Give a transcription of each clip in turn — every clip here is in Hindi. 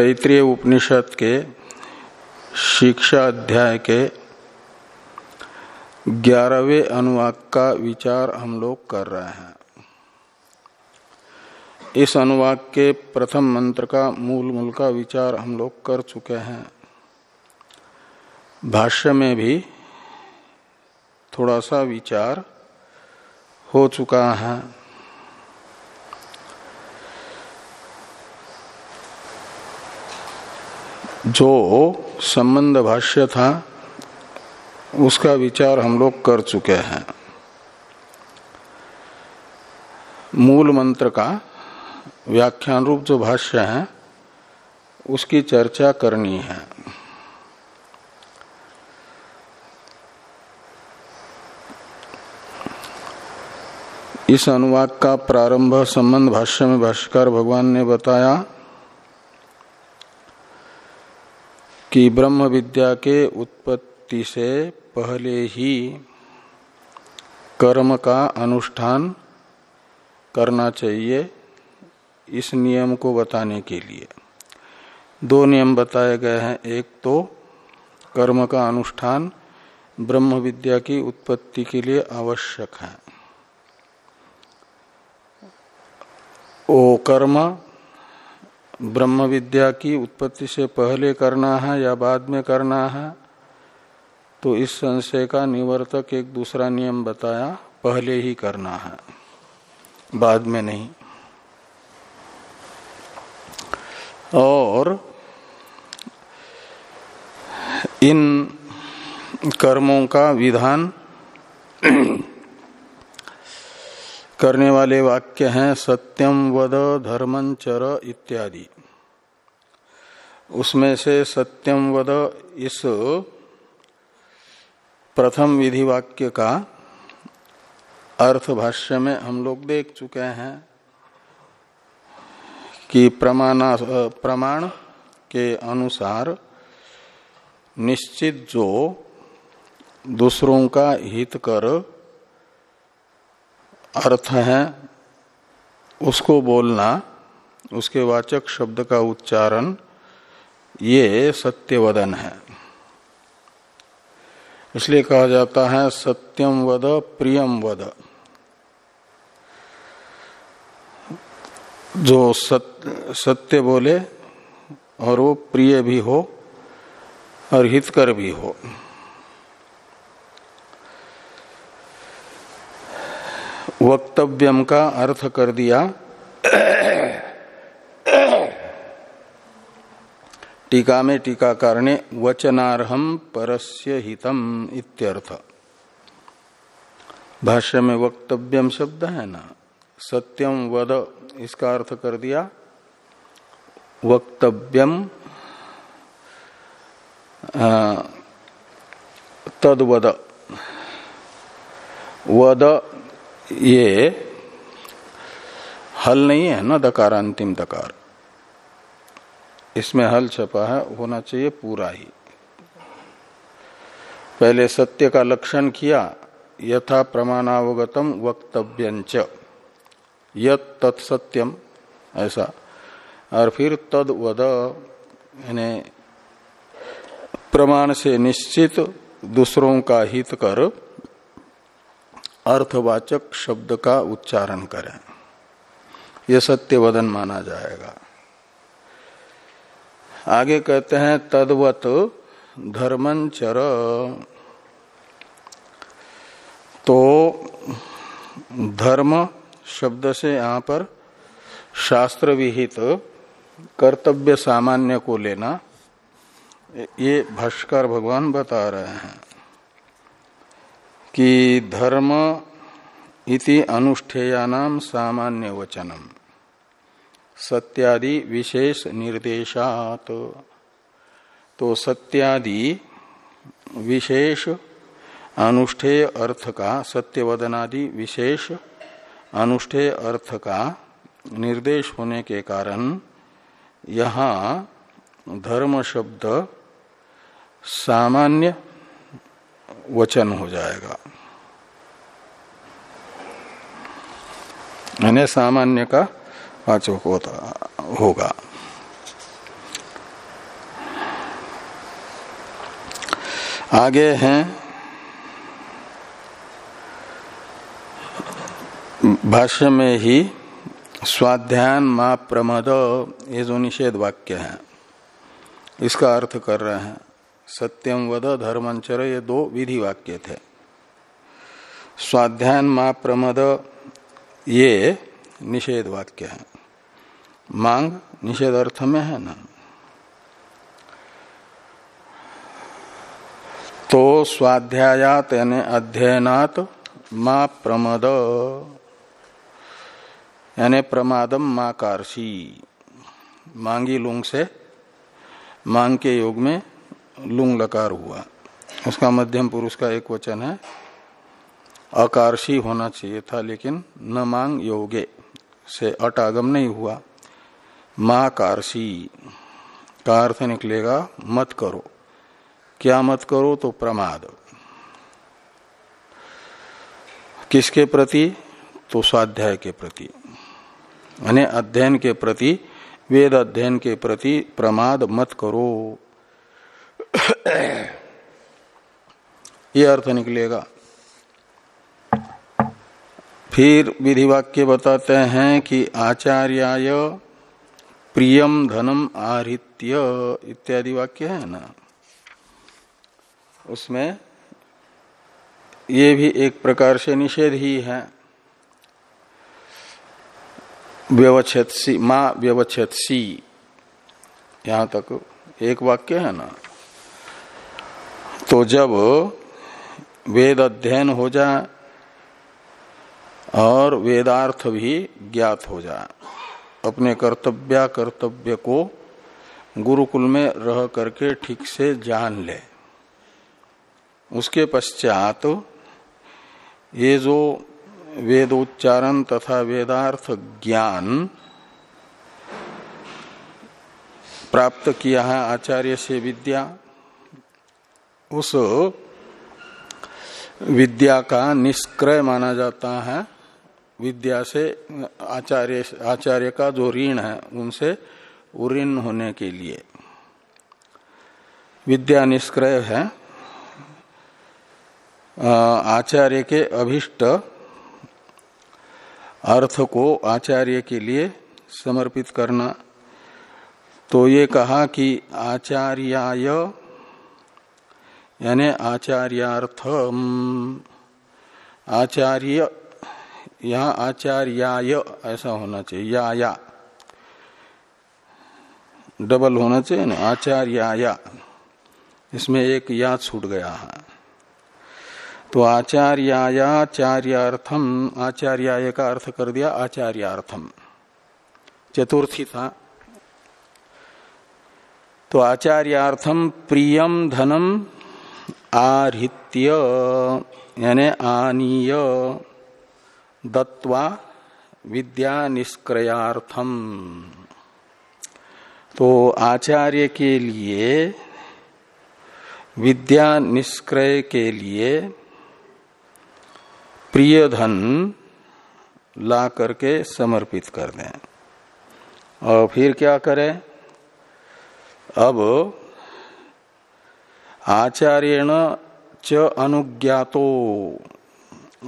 तैतृय उपनिषद के शिक्षा अध्याय के ग्यारहवें अनुवाक का विचार हम लोग कर रहे हैं। इस अनुवाक के प्रथम मंत्र का मूल मूल का विचार हम लोग कर चुके हैं। भाष्य में भी थोड़ा सा विचार हो चुका है। जो संबंध भाष्य था, उसका विचार हम लोग कर चुके हैं। मूल मंत्र का व्याख्यान रूप जो भाष्य है, उसकी चर्चा करनी है। इस अनुवाद का प्रारंभ संबंध भाष्य में भाष्यकार भगवान ने बताया कि ब्रह्म विद्या के उत्पत्ति से पहले ही कर्म का अनुष्ठान करना चाहिए इस नियम को बताने के लिए। दो नियम बताए गए हैं। एक तो कर्म का अनुष्ठान ब्रह्म विद्या की उत्पत्ति के लिए आवश्यक है। ओ कर्म ब्रह्म विद्या की उत्पत्ति से पहले करना है या बाद में करना है? तो इस संशय का निवर्तक एक दूसरा नियम बताया, पहले ही करना है, बाद में नहीं। और इन कर्मों का विधान करने वाले वाक्य हैं सत्यम वद धर्मचर इत्यादि। उसमें से सत्यम वद इस प्रथम विधि वाक्य का अर्थ भाष्य में हम लोग देख चुके हैं कि प्रमाणा, प्रमाण के अनुसार निश्चित जो दूसरों का हित कर अर्थ है उसको बोलना उसके वाचक शब्द का उच्चारण ये सत्यवदन है। इसलिए कहा जाता है सत्यम वद प्रियम वद। जो सत्य, सत्य बोले और वो प्रिय भी हो और हितकर भी हो। वक्तव्यम का अर्थ कर दिया। टीका में टीकाकार ने वचनारहम परस्य हितम इत्यर्थ। भाष्य में वक्तव्यम शब्द है ना? सत्यम वद, इसका अर्थ कर दिया। वक्तव्यम तदवद। वद ये हल नहीं है ना दकार, अंतिम दकार। इसमें हल छपा है, होना चाहिए पूरा ही। पहले सत्य का लक्षण किया, यथा प्रमाणावगतम वक्तव्यंच। तत्सत्यम ऐसा। और फिर तद वद प्रमाण से निश्चित दूसरों का हित कर अर्थवाचक शब्द का उच्चारण करें। यह सत्य वदन माना जाएगा। आगे कहते हैं, तदवत धर्मचर तो धर्म शब्द से यहाँ पर शास्त्र विहित, कर्तव्य सामान्य को लेना, ये भाष्कर भगवान बता रहे हैं। कि धर्म इति अनुष्ठेयानाम सामान्य वचनम सत्यादि विशेष निर्देशात। तो सत्यादि विशेष अनुष्ठेय अर्थ का, सत्यवदनादि विशेष अनुष्ठेय अर्थ का निर्देश होने के कारण यहाँ धर्म शब्द सामान्य वचन हो जाएगा। यानी सामान्य का वाचक होता, होगा। आगे हैं। भाष्य में ही स्वाध्यान मा प्रमद, ये जो निषेध वाक्य है, इसका अर्थ कर रहे हैं। सत्यम वद धर्मंचर ये दो विधि वाक्य थे स्वाध्यान मा प्रमद, ये निषेध वाक्य है। मांग निषेध अर्थ में है ना? तो स्वाध्यायात यानी अध्ययनात मा प्रमद। यानी प्रमादम माँ कारसी मांगी लुंग से मांग के योग में लुंग लकार हुआ। उसका मध्यम पुरुष का एक वचन है अकारशी होना चाहिए था, लेकिन न मांग योगे से अट आगम नहीं हुआ। माँ कारसी का अर्थ निकलेगा, मत करो। क्या मत करो तो प्रमाद। किसके प्रति? तो स्वाध्याय के प्रति। यानी अध्ययन के प्रति वेद अध्ययन के प्रति प्रमाद मत करो। ये अर्थ निकलेगा। फिर विधि वाक्य बताते हैं कि आचार्याय प्रियम धनम आरित्य इत्यादि वाक्य है ना। उसमें ये भी एक प्रकार से निषेध ही है। व्यवच्छेदसी, माँ व्यवच्छेदसी, यहाँ तक एक वाक्य है ना। तो जब वेद अध्ययन हो जाए और वेदार्थ भी ज्ञात हो जाए अपने कर्तव्य कर्तव्य को गुरुकुल में रह करके ठीक से जान ले। उसके पश्चात तो ये जो वेदोच्चारण तथा वेदार्थ ज्ञान प्राप्त किया है आचार्य से विद्या उस विद्या का निष्क्रय माना जाता है। विद्या से आचार्य आचार्य का जो ऋण है, उनसे उऋण होने के लिए। विद्या निष्क्रय है। आचार्य के अभिष्ट अर्थ को आचार्य के लिए समर्पित करना। तो ये कहा कि आचार्याय यानी आचार्यार्थम। आचार्य, यहाँ आचार्याय ऐसा होना चाहिए या या डबल होना चाहिए ना, आचार्याया। इसमें एक या छूट गया है। तो आचार्याचार्यार्थम आचार्याय का अर्थ कर दिया, आचार्यार्थम। चतुर्थी था। तो आचार्यार्थम प्रियम धनम आरित्य, यानी आनीय, दत्वा विद्या निष्क्रयार्थम तो आचार्य के लिए विद्या निष्क्रय के लिए प्रिय धन ला करके समर्पित कर दें। और फिर क्या करें? अब आचार्यण च अनुज्ञातो।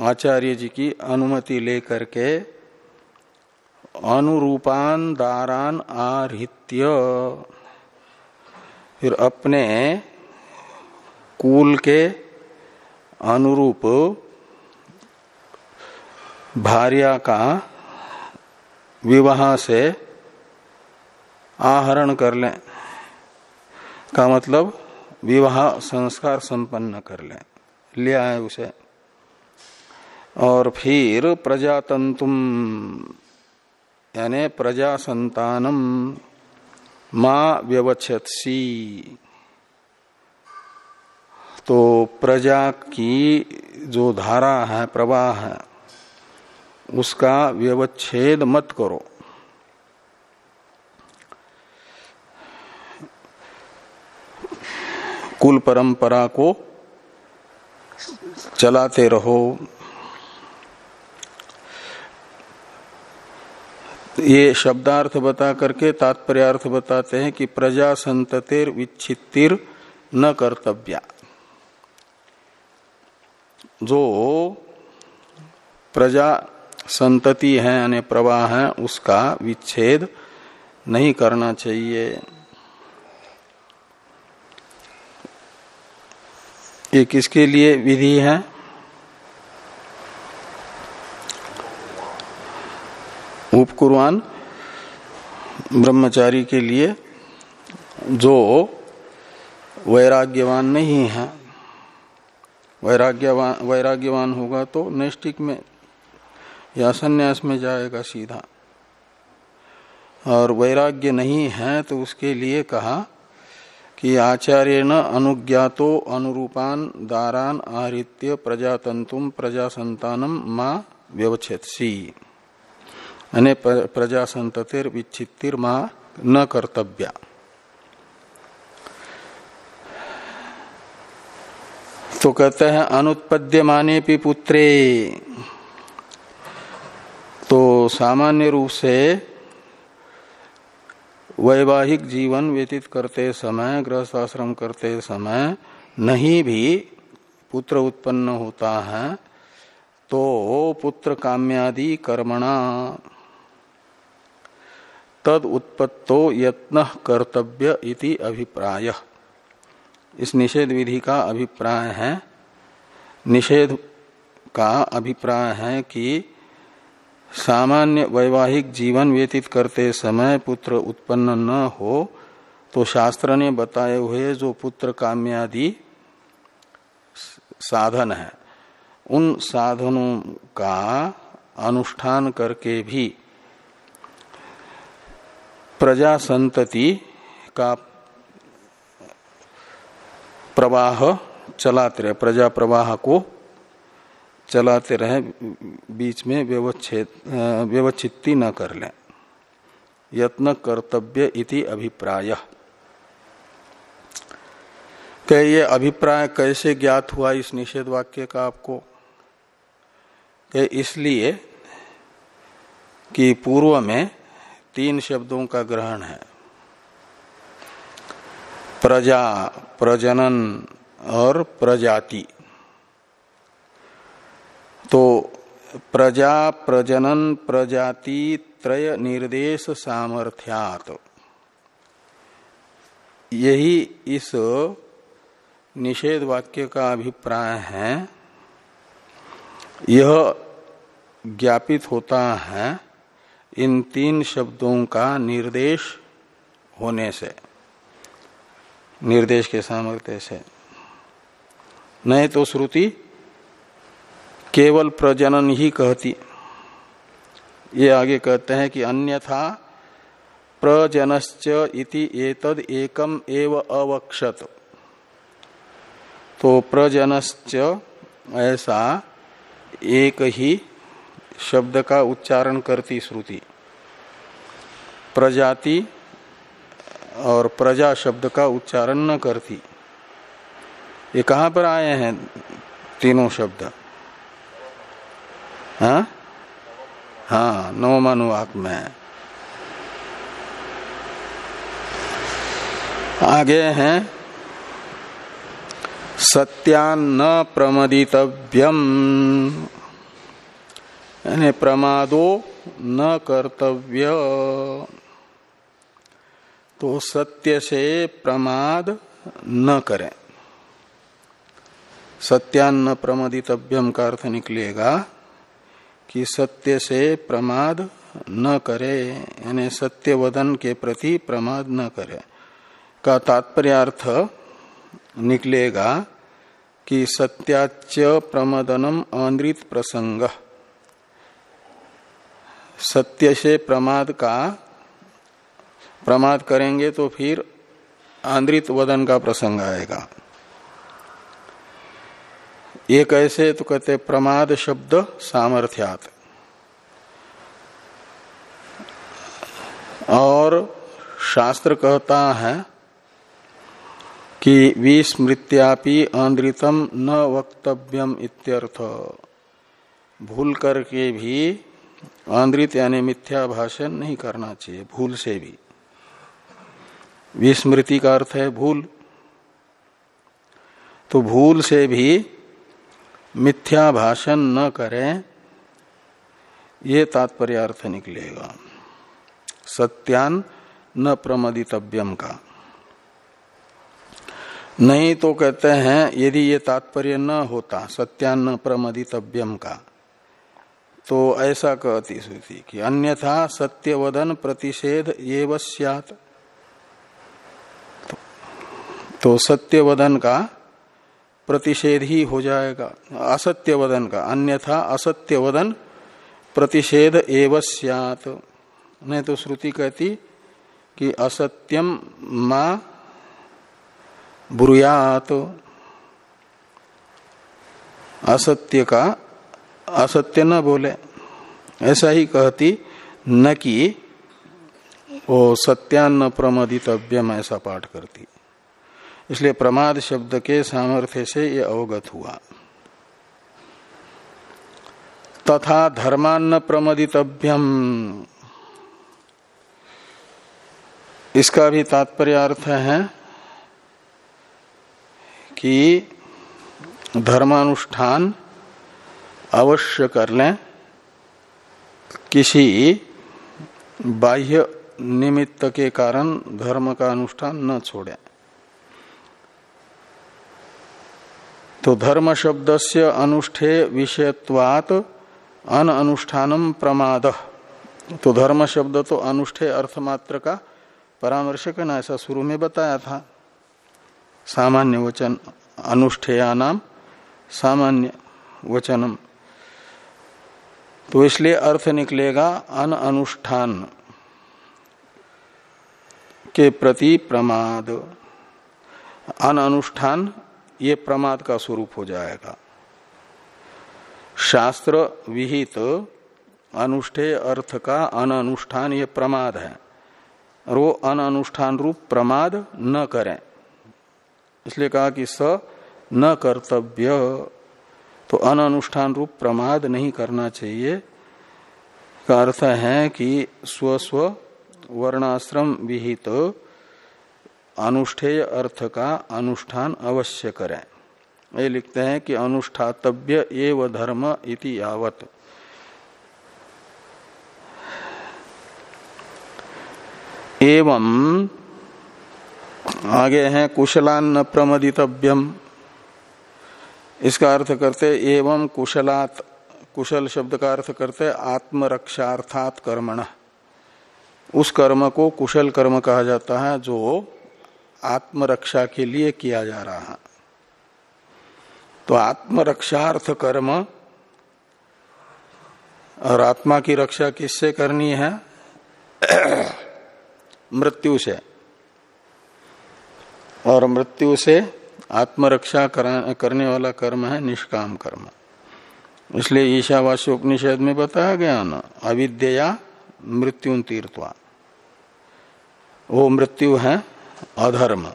आचार्य जी की अनुमति लेकर के अनुरूपान दारान आरित्य फिर अपने कुल के अनुरूप भार्या का विवाह से आहरण कर लें। का मतलब? विवाह संस्कार संपन्न कर लें। लिया है उसे। और फिर प्रजातंतुम, यानी प्रजा संतानम माँ व्यवच्छसी तो प्रजा की जो धारा है, प्रवाह है, उसका व्यवच्छेद मत करो। कुल परंपरा को चलाते रहो। ये शब्दार्थ बता करके तात्पर्यार्थ बताते हैं कि प्रजा संततिर विच्छित्तिर न कर्तव्या। जो प्रजा संतति है यानी प्रवाह है, उसका विच्छेद नहीं करना चाहिए। ये किसके लिए विधि है? उपकुर्वान ब्रह्मचारी के लिए जो वैराग्यवान नहीं है। वैराग्यवान वैराग्यवान होगा तो नैष्टिक में या संन्यास में जाएगा सीधा। और वैराग्य नहीं है तो उसके लिए कहा कि आचार्य न अनुज्ञातो अनुरूपान दारान आहृत्य प्रजातंतुम प्रजा संतानम माँ व्यवच्छेदसी अने प्रजा संततिर विच्छित्तिर माँ न कर्तव्या। तो कहते हैं अनुत्पद्य माने भी पुत्रे। तो सामान्य रूप से वैवाहिक जीवन व्यतीत करते समय, गृहस्थाश्रम करते समय नहीं भी पुत्र उत्पन्न होता है तो पुत्र काम्यादि कर्मणा तद उत्पत्तो यत्न कर्तव्य इति अभिप्राय। इस निषेध विधि का अभिप्राय है। निषेध का अभिप्राय है कि सामान्य वैवाहिक जीवन व्यतीत करते समय पुत्र उत्पन्न न हो तो शास्त्र ने बताए हुए जो पुत्र काम्यादि साधन है, उन साधनों का अनुष्ठान करके भी प्रजा संतति का प्रवाह चलाते रहे प्रजा प्रवाह को चलाते रहे, बीच में व्यवच्छित्ति न कर लें। यत्न कर्तव्य इति अभिप्राय। ये अभिप्राय कैसे ज्ञात हुआ इस निषेध वाक्य का आपको? इसलिए कि पूर्व में तीन शब्दों का ग्रहण है। प्रजा, प्रजनन और प्रजाति। तो प्रजा प्रजनन प्रजाति त्रय निर्देश सामर्थ्यात। यही इस निषेध वाक्य का अभिप्राय है। यह ज्ञापित होता है इन तीन शब्दों का निर्देश होने से, निर्देश के सामर्थ्य से। नहीं तो श्रुति केवल प्रजनन ही कहती। ये आगे कहते हैं कि अन्यथा प्रजनश्च इति एतद एकम एव अवक्षत। तो प्रजनश्च ऐसा एक ही शब्द का उच्चारण करती श्रुति। प्रजाति और प्रजा शब्द का उच्चारण न करती। ये कहाँ पर आए हैं तीनों शब्द? हाँ? हाँ नवमानुवाक में आगे हैं। सत्यान्न प्रमदितव्यम यानी प्रमादो न कर्तव्य। तो सत्य से प्रमाद न करें। सत्यान्न प्रमदितव्यम का अर्थ निकलेगा। कि सत्य से प्रमाद न करे, यानी सत्य वदन के प्रति प्रमाद न करे। का तात्पर्यार्थ निकलेगा कि सत्याच प्रमदनम अनृत प्रसंग। सत्य से प्रमाद का, प्रमाद करेंगे तो फिर आंद्रित वदन का प्रसंग आएगा। ये कैसे? तो कहते प्रमाद शब्द सामर्थ्यात। और शास्त्र कहता है कि विस्मृत्यापि आंद्रितम न वक्तव्यम इत्यर्थ। भूल करके भी आंद्रित यानी मिथ्या भाषण नहीं करना चाहिए, भूल से भी। विस्मृति का अर्थ है भूल। तो भूल से भी मिथ्या भाषण न करें ये तात्पर्य अर्थ निकलेगा। सत्यान न प्रमदितव्यम का। नहीं तो कहते हैं यदि ये तात्पर्य न होता सत्यान न प्रमदितव्यम का तो ऐसा कहती श्रुति कि अन्यथा सत्यवदन प्रतिषेध ये तो, तो सत्यवदन का प्रतिषेध ही हो जाएगा। असत्य वदन का। अन्यथा असत्य वदन प्रतिषेध एव सियात। नहीं तो श्रुति कहती कि असत्यम मा ब्रुयात। असत्य का असत्य न बोले। ऐसा ही कहती न कि वो सत्यान्न प्रमदितव्यम ऐसा पाठ करती। इसलिए प्रमाद शब्द के सामर्थ्य से ये अवगत हुआ। तथा धर्मान्न प्रमदितभ्यम इसका भी तात्पर्य अर्थ है कि धर्मानुष्ठान अवश्य कर लें, किसी बाह्य निमित्त के कारण धर्म का अनुष्ठान न छोड़ें। तो धर्म शब्द से अनुष्ठे विषयत्वात अन अनुष्ठानम प्रमाद। तो धर्म शब्द तो अनुष्ठे अर्थ मात्र का परामर्शक ना ऐसा शुरू में बताया था। सामान्य वचन अनुष्ठेया नाम सामान्य वचनम। तो इसलिए अर्थ निकलेगा अन अनुष्ठान के प्रति प्रमाद। अन अनुष्ठान ये प्रमाद का स्वरूप हो जाएगा। शास्त्र विहित, अनुष्ठेय अर्थ का अनुष्ठान ये प्रमाद है। और वो अनुष्ठान रूप प्रमाद न करें। इसलिए कहा कि स न कर्तव्य तो अनुष्ठान रूप प्रमाद नहीं करना चाहिए। का अर्थ है कि स्वस्व वर्णाश्रम विहित अनुष्ठेय अर्थ का अनुष्ठान अवश्य करें। ये लिखते हैं कि अनुष्ठातव्य एव धर्म इति यावत। एवं आगे हैं कुशलान्न प्रमदितव्यम। इसका अर्थ करते एवं कुशलात, कुशल शब्द का अर्थ करते आत्मरक्षार्थात कर्मण। उस कर्म को कुशल कर्म कहा जाता है जो आत्मरक्षा के लिए किया जा रहा। तो आत्मरक्षार्थ कर्म और आत्मा की रक्षा किससे करनी है? मृत्यु से। और मृत्यु से आत्मरक्षा करने वाला कर्म है निष्काम कर्म। इसलिए ईशावास्य उपनिषद में बताया गया ना अविद्या मृत्यु तीर्थवा वो मृत्यु है अधर्म।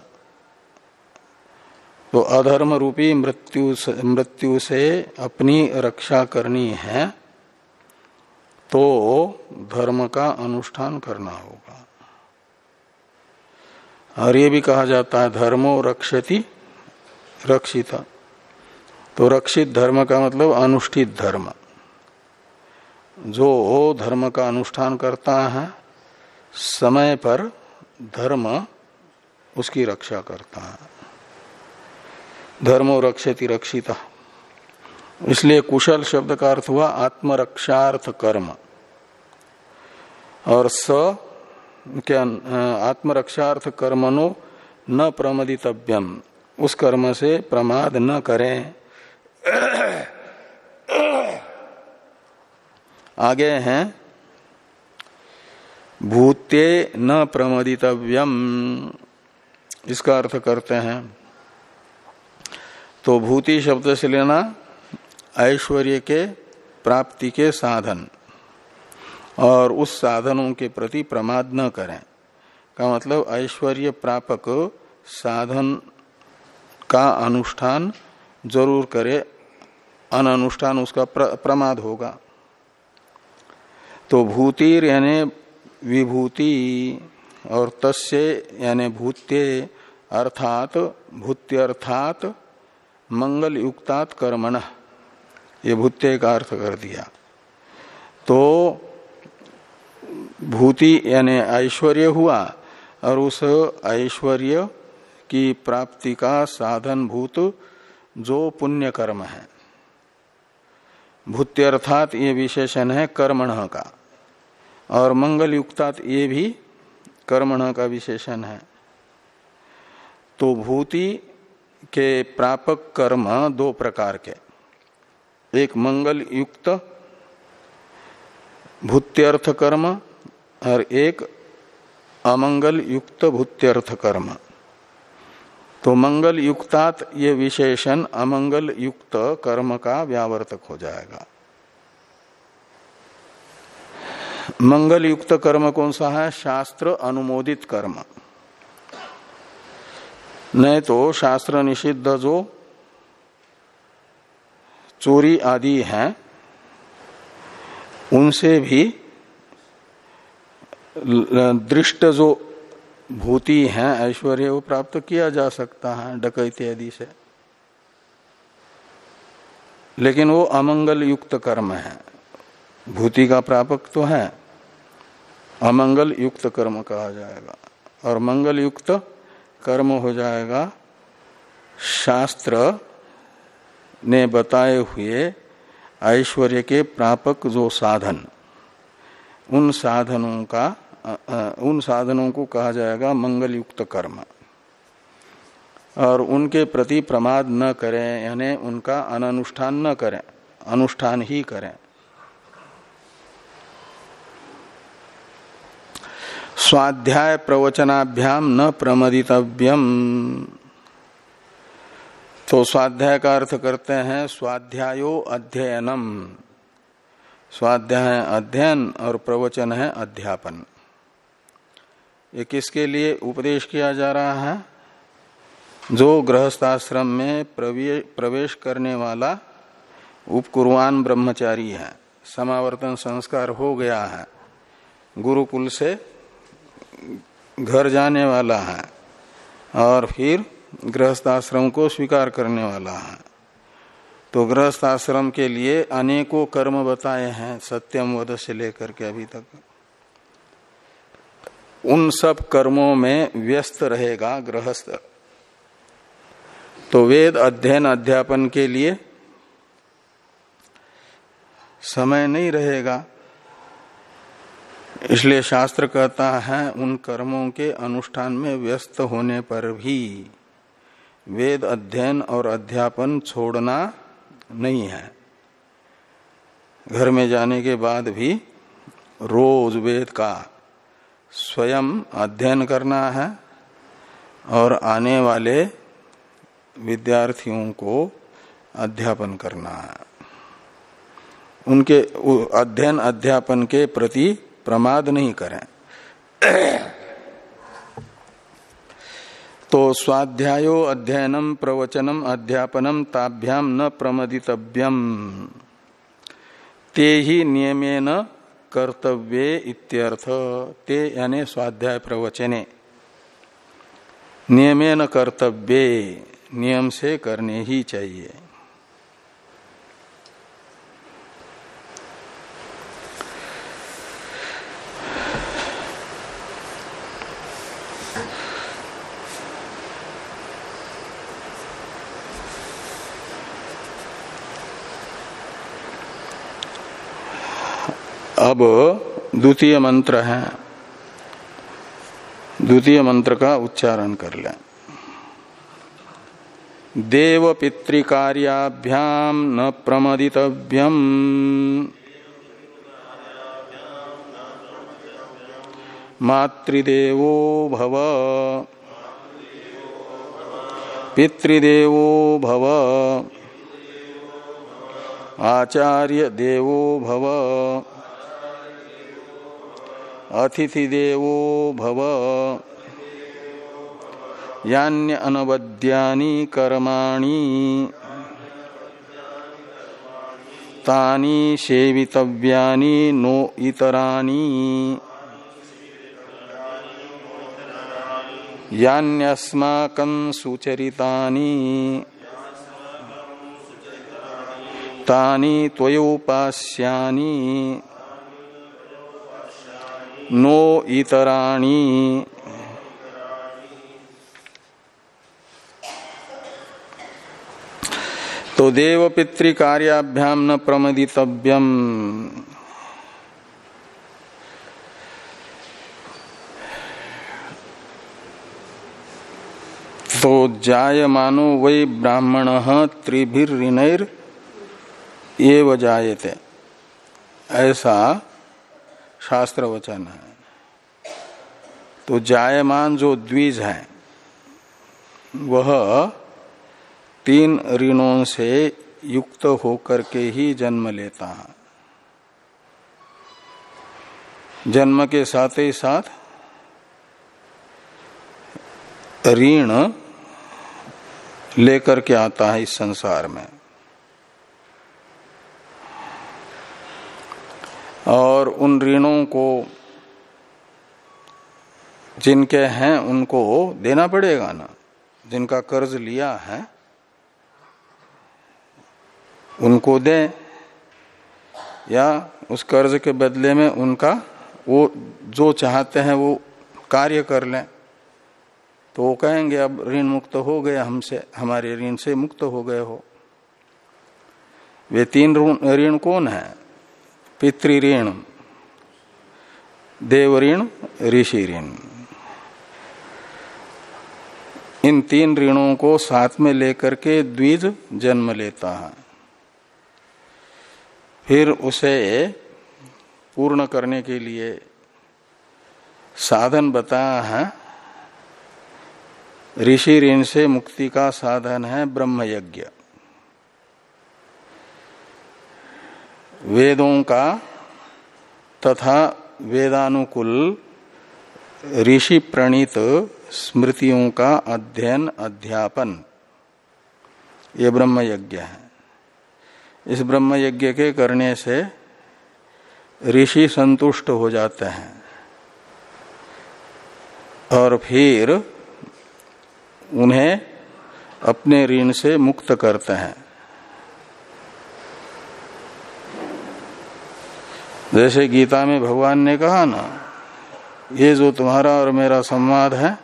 तो अधर्म रूपी मृत्यु से, मृत्यु से अपनी रक्षा करनी है तो धर्म का अनुष्ठान करना होगा। और ये भी कहा जाता है धर्मो रक्षति रक्षिता। तो रक्षित धर्म का मतलब अनुष्ठित धर्म। जो धर्म का अनुष्ठान करता है समय पर धर्म उसकी रक्षा करता है। धर्मो रक्षति रक्षिता। इसलिए कुशल शब्द का अर्थ हुआ आत्मरक्षार्थ कर्म। और स, क्या आत्मरक्षार्थ कर्मनो न प्रमदितव्यम। उस कर्म से प्रमाद न करें। आगे हैं, भूते न प्रमदितव्यम। इसका अर्थ करते हैं। तो भूति शब्द से लेना ऐश्वर्य के प्राप्ति के साधन और उस साधनों के प्रति प्रमाद न करें। का मतलब ऐश्वर्य प्रापक साधन का अनुष्ठान ज़रूर करे अनुष्ठान उसका प्र, प्रमाद होगा। तो भूतिर यानी विभूति और तस्य यानी भूत्य अर्थात, भूत्यर्थात मंगल युक्तात कर्मण। ये भूत्य का अर्थ कर दिया। तो भूति यानी ऐश्वर्य हुआ, और उस ऐश्वर्य की प्राप्ति का साधन भूत, जो पुण्य कर्म है। भूत्य अर्थात ये विशेषण है कर्मण का। और मंगल युक्तात ये भी कर्मण का विशेषण है। तो भूति के प्रापक कर्म दो प्रकार के। एक मंगल युक्त भूत्यर्थ कर्म और एक अमंगल युक्त भूत्यर्थ कर्म। तो मंगल युक्तात ये विशेषण अमंगल युक्त कर्म का व्यावर्तक हो जाएगा। मंगल युक्त कर्म कौन सा है? शास्त्र अनुमोदित कर्म। नहीं तो शास्त्र निषिद्ध जो चोरी आदि हैं। उनसे भी दृष्ट जो भूति है, ऐश्वर्य वो प्राप्त किया जा सकता है डकैती आदि से। लेकिन वो अमंगल युक्त कर्म है। भूति का प्रापक तो है। अमंगल युक्त कर्म कहा जाएगा। और मंगल युक्त कर्म हो जाएगा। शास्त्र ने बताए हुए ऐश्वर्य के प्रापक जो साधन, उन साधनों का उन साधनों को कहा जाएगा मंगल युक्त कर्म। और उनके प्रति प्रमाद न करें, यानी उनका अनुष्ठान न करें, अनुष्ठान ही करें। स्वाध्याय प्रवचनाभ्याम न प्रमदितव्यम। तो स्वाध्याय का अर्थ करते हैं स्वाध्यायो अध्ययनम। स्वाध्याय अध्ययन और प्रवचन है अध्यापन। ये किसके लिए उपदेश किया जा रहा है? जो गृहस्थाश्रम में प्रवेश करने वाला उपकुर्वान ब्रह्मचारी है। समावर्तन संस्कार हो गया है। गुरुकुल से घर जाने वाला है और फिर गृहस्थाश्रम को स्वीकार करने वाला है। तो गृहस्थाश्रम के लिए अनेकों कर्म बताए हैं सत्यम वध से लेकर के अभी तक। उन सब कर्मों में व्यस्त रहेगा गृहस्थ। तो वेद अध्ययन अध्यापन के लिए समय नहीं रहेगा। इसलिए शास्त्र कहता है, उन कर्मों के अनुष्ठान में व्यस्त होने पर भी वेद अध्ययन और अध्यापन छोड़ना नहीं है। घर में जाने के बाद भी रोज वेद का स्वयं अध्ययन करना है और आने वाले विद्यार्थियों को अध्यापन करना है। उनके अध्ययन, अध्यापन के प्रति प्रमाद नहीं करें। तो स्वाध्यायो अध्ययनम, प्रवचनम, अध्यापनम, ताभ्याम न प्रमदितव्यम। ते ही नियमेन कर्तव्य इत्यर्थ। ते यानी स्वाध्याय प्रवचने। नियमेन कर्तव्य, नियम से करने ही चाहिए। अब द्वितीय मंत्र है। द्वितीय मंत्र का उच्चारण कर लें। देव पितृकार्याभ्याम न प्रमदितव्यम। मातृदेवो भव। पितृदेवो भव। आचार्य देवो भव। अतिथि देवो भव। यान्य अनवद्यानि कर्माणि। तानि सेवितव्यानि नो इतराणि। यान्यस्माकं सुचरितानि। तानी त्वयोपास्यानि। नो इतराणी। तो देव पितृ कार्याभ्याम न प्रमदितव्यम। तो जायमानो वै ब्राह्मण त्रिभिर्नैर एव जायते। ऐसा शास्त्र वचन है। तो जायमान जो द्विज है, वह तीन ऋणों से युक्त होकर के ही जन्म लेता है। जन्म के साथ ही साथ ऋण लेकर के आता है इस संसार में। और उन ऋणों को जिनके हैं उनको देना पड़ेगा ना? जिनका कर्ज लिया है, उनको दे, या उस कर्ज के बदले में उनका, वो जो चाहते हैं वो कार्य कर लें। तो वो कहेंगे, अब ऋण मुक्त हो गए हमसे, हमारे ऋण से मुक्त हो गए हो। वे तीन ऋण कौन है? पितृ ऋण देव ऋण ऋषि ऋण इन तीन ऋणों को साथ में लेकर के द्विज जन्म लेता है। फिर उसे पूर्ण करने के लिए साधन बताया है। ऋषि ऋण से मुक्ति का साधन है ब्रह्म यज्ञ वेदों का तथा वेदानुकूल ऋषि प्रणीत स्मृतियों का अध्ययन, अध्यापन। ये ब्रह्म यज्ञ है। इस ब्रह्म यज्ञ के करने से ऋषि संतुष्ट हो जाते हैं। और फिर उन्हें अपने ऋण से मुक्त करते हैं। जैसे गीता में भगवान ने कहा ना, ये जो तुम्हारा और मेरा संवाद है,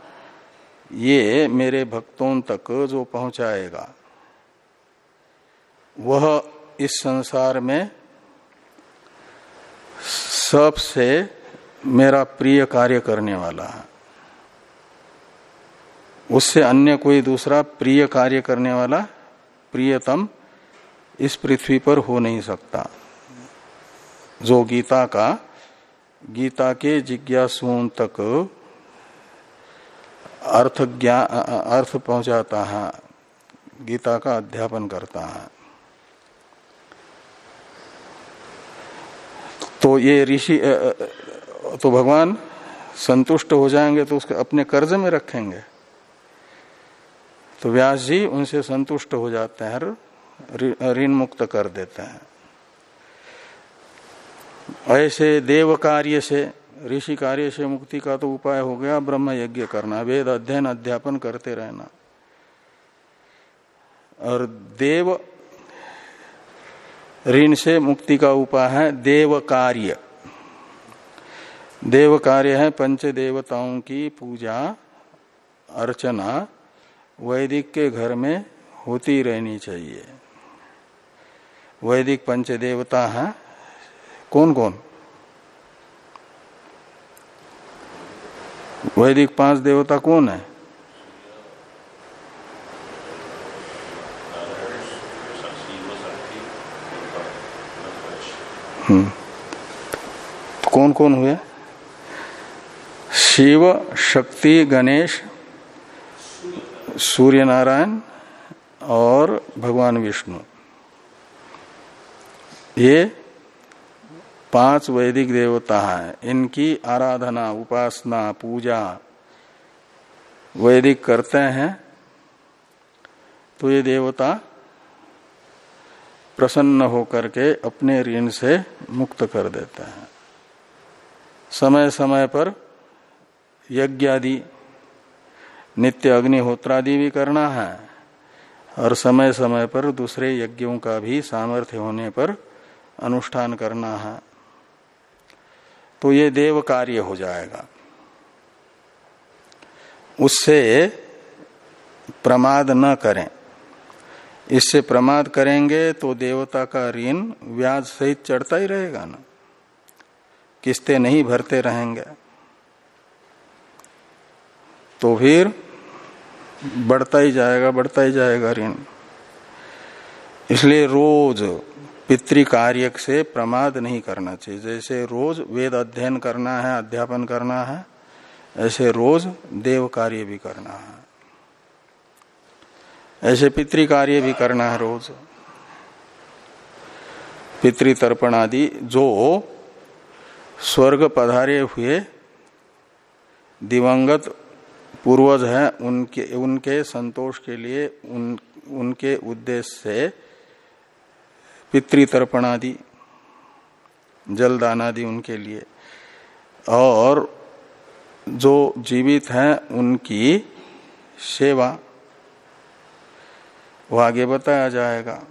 ये मेरे भक्तों तक जो पहुंचाएगा, वह इस संसार में सबसे मेरा प्रिय कार्य करने वाला है। उससे अन्य कोई दूसरा प्रिय कार्य करने वाला प्रियतम इस पृथ्वी पर हो नहीं सकता। जो गीता का, गीता के जिज्ञासुओं तक अर्थ ज्ञान अर्थ पहुंचाता है, गीता का अध्यापन करता है। तो ये ऋषि तो भगवान संतुष्ट हो जाएँगे तो उसके अपने कर्ज में रखेंगे। तो व्यास जी उनसे संतुष्ट हो जाते हैं ऋण मुक्त कर देते हैं। ऐसे देव कार्य से, ऋषि कार्य से मुक्ति का तो उपाय हो गया। ब्रह्म यज्ञ करना, वेद अध्ययन, अध्यापन करते रहना। और देव, ऋण से मुक्ति का उपाय है देव कार्य। देव कार्य है पंच देवताओं की पूजा, अर्चना, वैदिक के घर में होती रहनी चाहिए। वैदिक पंच देवता है। कौन कौन? वैदिक पाँच देवता कौन है? हम्म। कौन कौन हुए? शिव, शक्ति, गणेश सूर्य नारायण और भगवान विष्णु। ये पाँच वैदिक देवता है। इनकी आराधना, उपासना, पूजा वैदिक करते हैं। तो ये देवता प्रसन्न होकर के अपने ऋण से मुक्त कर देते हैं। समय समय पर यज्ञ आदि, नित्य अग्निहोत्रादि भी करना है और समय समय पर दूसरे यज्ञों का भी सामर्थ्य होने पर अनुष्ठान करना है। तो ये देव कार्य हो जाएगा। उससे प्रमाद न करें। इससे प्रमाद करेंगे तो देवता का ऋण व्याज सहित चढ़ता ही रहेगा ना। किस्ते नहीं भरते रहेंगे। तो फिर बढ़ता ही जाएगा, बढ़ता ही जाएगा ऋण। इसलिए रोज पितृ कार्य से प्रमाद नहीं करना चाहिए। जैसे रोज वेद अध्ययन करना है, अध्यापन करना है, ऐसे रोज देव कार्य भी करना है। ऐसे पितृ कार्य भी करना है रोज। पितृतर्पण आदि जो स्वर्ग पधारे हुए दिवंगत पूर्वज हैं, उनके उनके संतोष के लिए उन, उनके उद्देश्य से पितृतर्पण आदि जलदान आदि उनके लिए। और जो जीवित हैं, उनकी सेवा, वो आगे बताया जाएगा।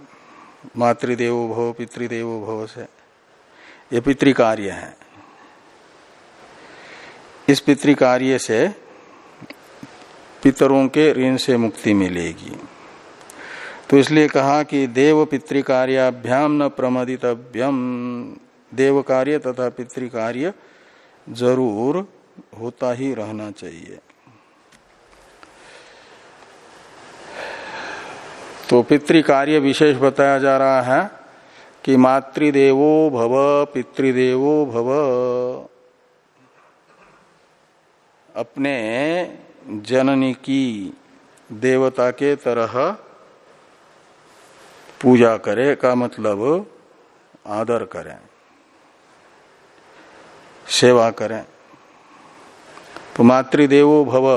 मातृदेवो भव, पितृदेवो भव से। ये पितृकार्य है। इस पितृकार्य से पितरों के ऋण से मुक्ति मिलेगी। तो इसलिए कहा कि देव पितृकार्याभ्याम न प्रमदितव्यम। देव कार्य तथा पितृकार्य ज़रूर होता ही रहना चाहिए। तो पितृकार्य विशेष बताया जा रहा है कि मातृदेवो भव, पितृदेवो भव। अपने जननी की देवता के तरह पूजा करे का मतलब आदर करें, सेवा करें। तो मातृदेवो भव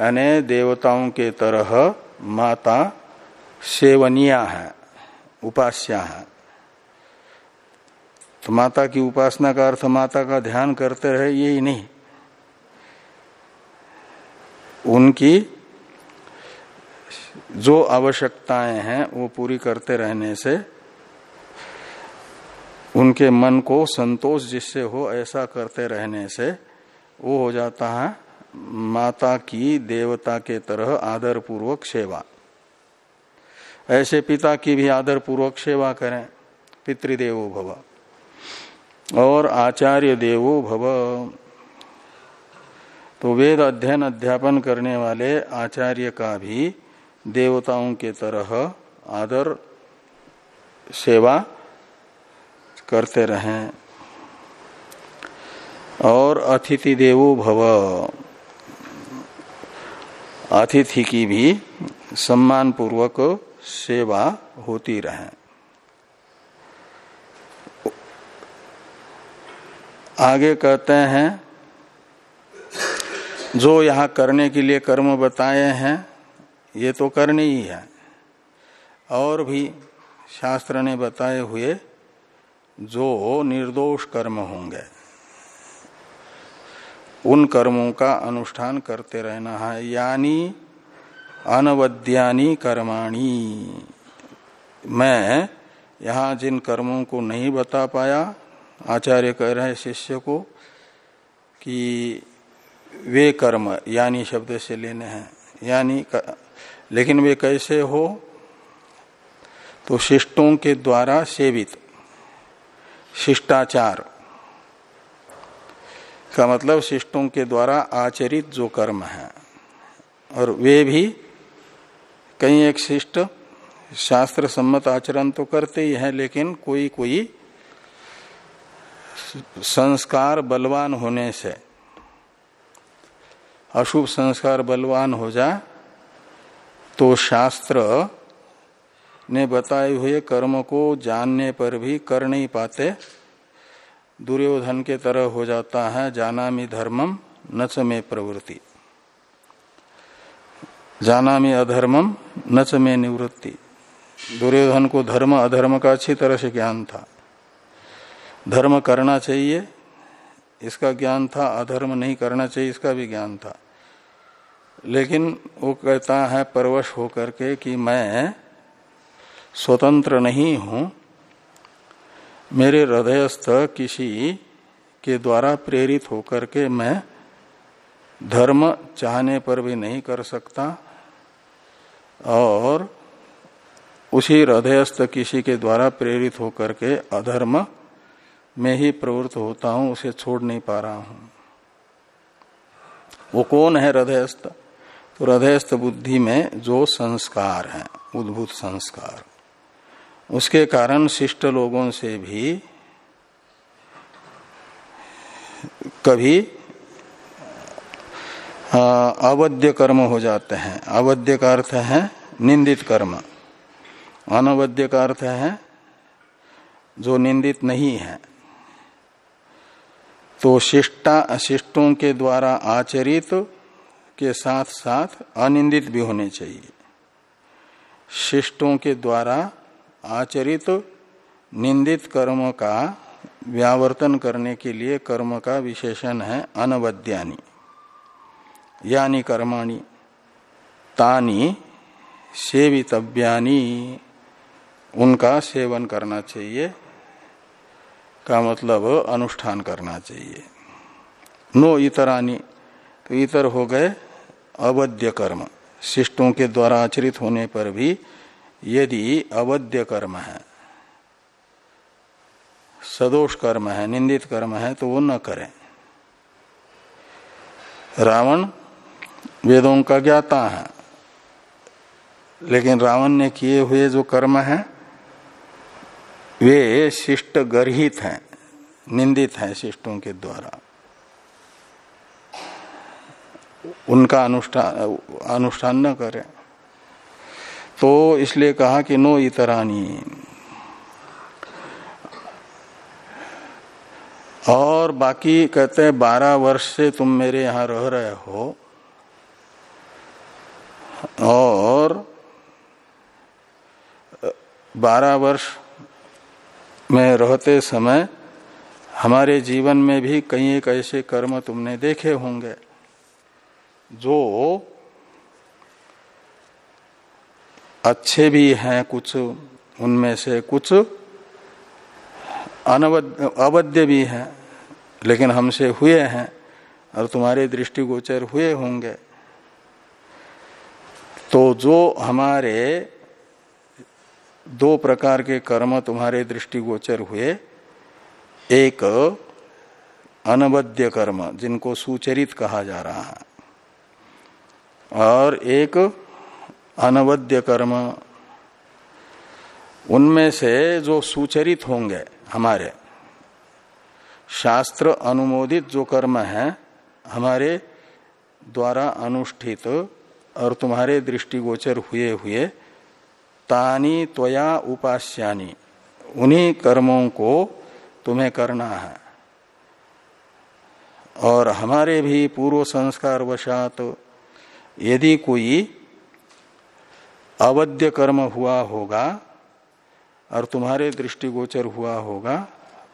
यानी देवताओं के तरह माता सेवनिया है, उपास्या है। तो माता की उपासना का अर्थ माता का ध्यान करते रहे, यही नहीं। उनकी जो आवश्यकताएँ हैं, वो पूरी करते रहने से उनके मन को संतोष जिससे हो, ऐसा करते रहने से वो हो जाता है माता की देवता के तरह आदर पूर्वक सेवा। ऐसे पिता की भी आदर पूर्वक सेवा करें, पितृदेवो भव। और आचार्य देवो भव। तो वेद अध्ययन, अध्यापन करने वाले आचार्य का भी देवताओं के तरह आदर, सेवा करते रहें। और अतिथि देवो भव। अतिथि की भी सम्मान पूर्वक सेवा होती रहे। आगे कहते हैं, जो यहाँ करने के लिए कर्म बताए हैं ये तो करनी ही है। और भी शास्त्र ने बताए हुए जो निर्दोष कर्म होंगे, उन कर्मों का अनुष्ठान करते रहना है, यानी अनवद्यानी कर्माणी। मैं यहाँ जिन कर्मों को नहीं बता पाया, आचार्य कह रहे शिष्य को कि वे कर्म यानी शब्द से लेने हैं, यानी लेकिन वे कैसे हो? तो शिष्टों के द्वारा सेवित। शिष्टाचार। का मतलब शिष्टों के द्वारा आचरित जो कर्म है। और वे भी कई एक शिष्ट शास्त्र सम्मत आचरण तो करते ही हैं, लेकिन कोई कोई संस्कार बलवान होने से, अशुभ संस्कार बलवान हो जाए तो शास्त्र ने बताए हुए कर्म को जानने पर भी कर नहीं पाते। दुर्योधन के तरह हो जाता है जाना मी धर्मम नच में प्रवृत्ति। जाना में अधर्मम न च में निवृत्ति। दुर्योधन को धर्म, अधर्म का अच्छी तरह से ज्ञान था। धर्म करना चाहिए, इसका ज्ञान था, अधर्म नहीं करना चाहिए, इसका भी ज्ञान था। लेकिन वो कहता है परवश होकर के कि मैं स्वतंत्र नहीं हूँ। मेरे हृदयस्थ किसी के द्वारा प्रेरित होकर के मैं धर्म चाहने पर भी नहीं कर सकता और उसी हृदयस्थ किसी के द्वारा प्रेरित होकर के अधर्म में ही प्रवृत्त होता हूँ, उसे छोड़ नहीं पा रहा हूँ। वो कौन है हृदयस्थ? हृदयस्थ बुद्धि में जो संस्कार है, उद्भूत संस्कार, उसके कारण शिष्ट लोगों से भी कभी अवध्य कर्म हो जाते हैं। अवध्य का अर्थ है निंदित कर्म। अनवध्य का अर्थ है जो निंदित नहीं है। तो शिष्टा, शिष्टों के द्वारा आचरित के साथ साथ अनिंदित भी होने चाहिए। शिष्टों के द्वारा आचरित निंदित कर्म का व्यावर्तन करने के लिए कर्म का विशेषण है अनवद्यानी। यानी कर्माणी। तानी सेवितव्यानी। उनका सेवन करना चाहिए, का मतलब अनुष्ठान करना चाहिए। नो इतरानी। तो इतर हो गए अवध्य कर्म शिष्टों के द्वारा आचरित होने पर भी यदि अवध्य कर्म है, सदोष कर्म है, निंदित कर्म है तो वो न करें। रावण वेदों का ज्ञाता है, लेकिन रावण ने किए हुए जो कर्म है, वे शिष्ट गर्हित हैं, निंदित हैं शिष्टों के द्वारा। उनका अनुष्ठान अनुष्ठान न करें। तो इसलिए कहा कि नो इतरानी। और बाकी कहते हैं, बारह वर्ष से तुम मेरे यहाँ रह रहे हो। और, बारह वर्ष में रहते समय हमारे जीवन में भी कई एक ऐसे कर्म तुमने देखे होंगे। जो अच्छे भी हैं कुछ, उनमें से कुछ अवध्य भी हैं, लेकिन हमसे हुए हैं और तुम्हारे दृष्टिगोचर हुए होंगे। तो जो हमारे दो प्रकार के कर्म तुम्हारे दृष्टिगोचर हुए, एक अनवद्य कर्म, जिनको सुचरित कहा जा रहा है। और एक अनवद्य कर्म। उनमें से जो सुचरित होंगे हमारे, शास्त्र अनुमोदित जो कर्म है, हमारे द्वारा अनुष्ठित और तुम्हारे दृष्टिगोचर हुए हुए, तानी त्वया उपास्यानी, उन्हीं कर्मों को तुम्हें करना है। और हमारे भी पूर्व संस्कार वशात यदि कोई अवध्य कर्म हुआ होगा और तुम्हारे दृष्टिगोचर हुआ होगा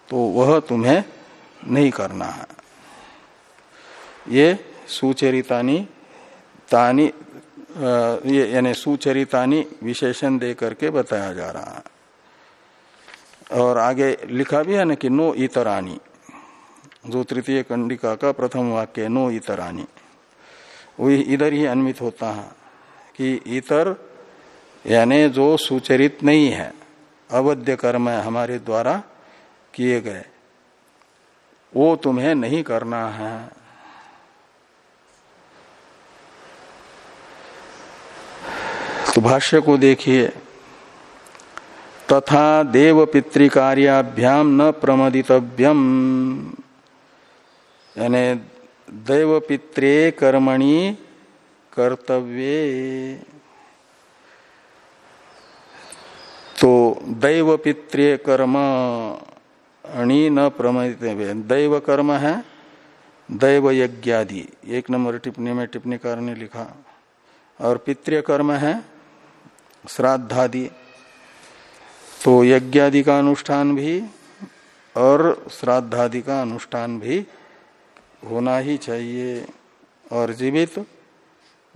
तो वह तुम्हें नहीं करना है। ये सुचरितानी तानी ये यानी सुचरितानी विशेषण दे करके बताया जा रहा है। और आगे लिखा भी है ना कि नो इतरानी जो तृतीय कंडिका का प्रथम वाक्य नो इतरानी वही इधर ही अन्वित होता है कि इतर, यानी जो सुचरित नहीं है, अवध्य कर्म है हमारे द्वारा किए गए। वो तुम्हें नहीं करना है। तो भाष्य को देखिए। तथा देव पितृकार्याभ्याम न प्रमदितव्यम। यानी देव पित्रे कर्मणि कर्तव्य। तो दैव पित्रे कर्म अणि न प्रमित दैव कर्म है, दैव यज्ञादि। एक नंबर टिप्पणी में टिप्पणीकार ने लिखा। और पितृ कर्म है, श्राद्धादि। तो यज्ञादि का अनुष्ठान भी और श्राद्धादि का अनुष्ठान भी होना ही चाहिए। और जीवित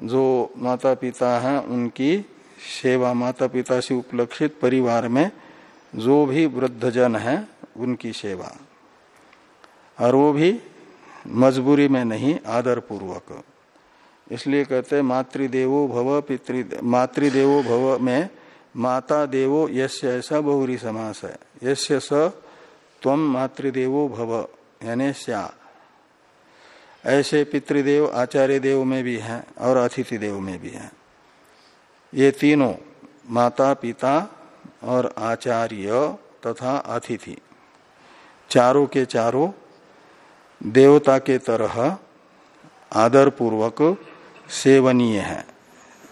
जो माता पिता हैं, उनकी सेवा माता पिता से उपलक्षित परिवार में जो भी वृद्धजन है, उनकी सेवा। और वो भी मजबूरी में नहीं आदर पूर्वक इसलिए कहते मातृदेवो भव पितृ, मातृदेवो भव में माता देवो यश ऐसा बहुरी समास है। यश स तम मातृदेवो भव, यानी श्या ऐसे पितृदेव आचार्य देव में भी हैं और अतिथि देव में भी हैं। ये तीनों माता, पिता और आचार्य तथा अतिथि। चारों के चारों देवता के तरह आदर पूर्वक सेवनीय है,